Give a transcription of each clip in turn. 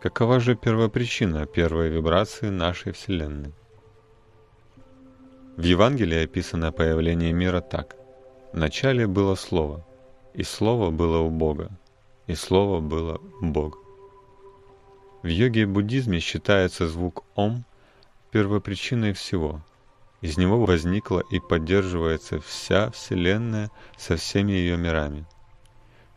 Какова же первопричина первой вибрации нашей Вселенной? В Евангелии описано появление мира так. Вначале было Слово, и Слово было у Бога, и Слово было Бог. В йоге и буддизме считается звук «Ом» первопричиной всего. Из него возникла и поддерживается вся Вселенная со всеми ее мирами.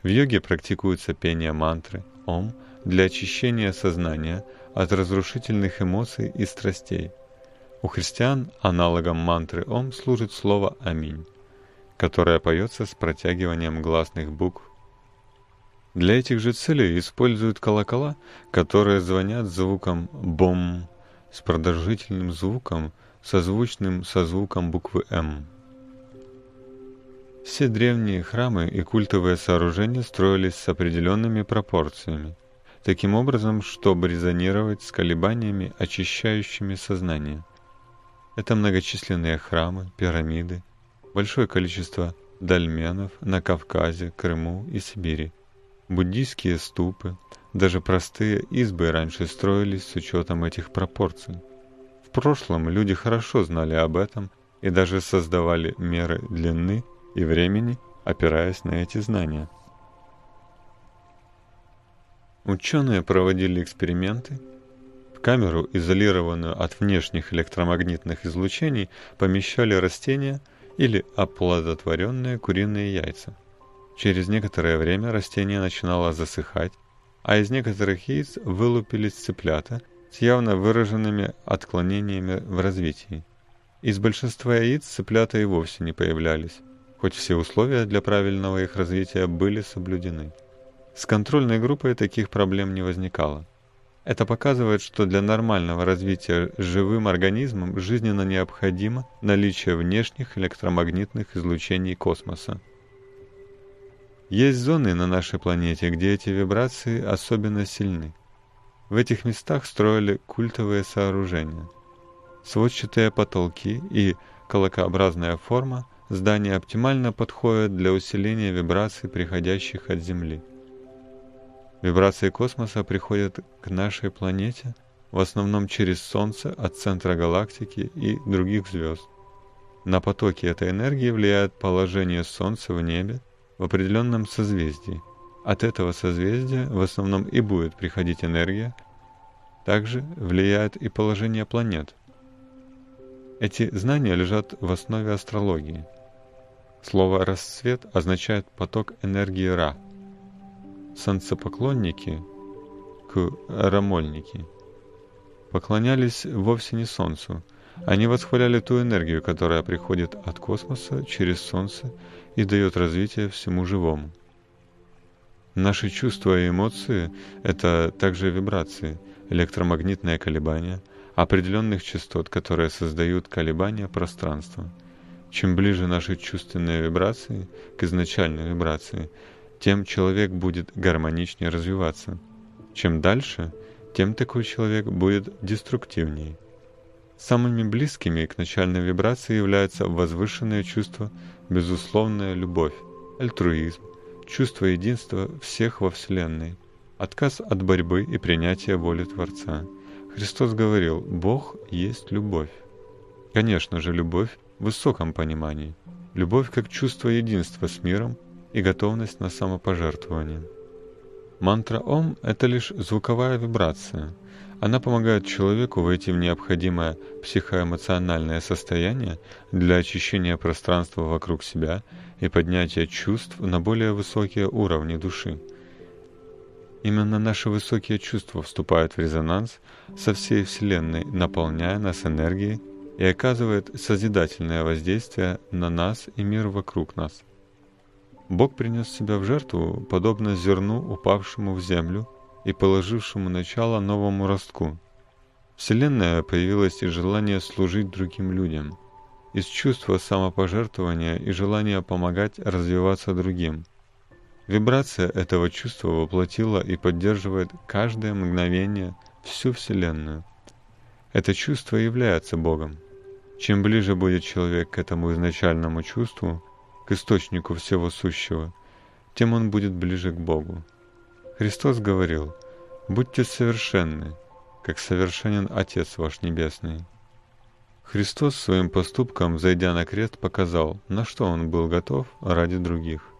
В йоге практикуется пение мантры «Ом» для очищения сознания от разрушительных эмоций и страстей. У христиан аналогом мантры «Ом» служит слово «Аминь», которое поется с протягиванием гласных букв для этих же целей используют колокола, которые звонят звуком «бом» с продолжительным звуком, созвучным со звуком буквы «М». Все древние храмы и культовые сооружения строились с определенными пропорциями, таким образом, чтобы резонировать с колебаниями, очищающими сознание. Это многочисленные храмы, пирамиды, большое количество дольменов на Кавказе, Крыму и Сибири – Буддийские ступы, даже простые избы раньше строились с учетом этих пропорций. В прошлом люди хорошо знали об этом и даже создавали меры длины и времени, опираясь на эти знания. Ученые проводили эксперименты. В камеру, изолированную от внешних электромагнитных излучений, помещали растения или оплодотворенные куриные яйца. Через некоторое время растение начинало засыхать, а из некоторых яиц вылупились цыплята с явно выраженными отклонениями в развитии. Из большинства яиц цыплята и вовсе не появлялись, хоть все условия для правильного их развития были соблюдены. С контрольной группой таких проблем не возникало. Это показывает, что для нормального развития живым организмом жизненно необходимо наличие внешних электромагнитных излучений космоса. Есть зоны на нашей планете, где эти вибрации особенно сильны. В этих местах строили культовые сооружения. Сводчатые потолки и колокообразная форма здания оптимально подходят для усиления вибраций, приходящих от Земли. Вибрации космоса приходят к нашей планете в основном через Солнце от центра галактики и других звезд. На потоки этой энергии влияет положение Солнца в небе, в определенном созвездии. От этого созвездия в основном и будет приходить энергия. Также влияет и положение планет. Эти знания лежат в основе астрологии. Слово «расцвет» означает поток энергии Ра. Солнцепоклонники, к рамольники, поклонялись вовсе не Солнцу. Они восхваляли ту энергию, которая приходит от космоса через Солнце и дает развитие всему живому. Наши чувства и эмоции — это также вибрации, электромагнитные колебания, определенных частот, которые создают колебания пространства. Чем ближе наши чувственные вибрации к изначальной вибрации, тем человек будет гармоничнее развиваться. Чем дальше, тем такой человек будет деструктивнее. Самыми близкими к начальной вибрации являются возвышенные чувства безусловная любовь, альтруизм, чувство единства всех во Вселенной, отказ от борьбы и принятие воли Творца. Христос говорил, Бог есть любовь. Конечно же, любовь в высоком понимании. Любовь как чувство единства с миром и готовность на самопожертвование. Мантра Ом – это лишь звуковая вибрация – она помогает человеку войти в необходимое психоэмоциональное состояние для очищения пространства вокруг себя и поднятия чувств на более высокие уровни души. Именно наши высокие чувства вступают в резонанс со всей Вселенной, наполняя нас энергией и оказывает созидательное воздействие на нас и мир вокруг нас. Бог принес себя в жертву, подобно зерну, упавшему в землю, и положившему начало новому ростку. Вселенная появилась из желания служить другим людям, из чувства самопожертвования и желания помогать развиваться другим. Вибрация этого чувства воплотила и поддерживает каждое мгновение всю Вселенную. Это чувство является Богом. Чем ближе будет человек к этому изначальному чувству, к источнику всего сущего, тем он будет ближе к Богу. Христос говорил, Будьте совершенны, как совершенен Отец ваш Небесный. Христос своим поступком, зайдя на крест, показал, на что Он был готов ради других.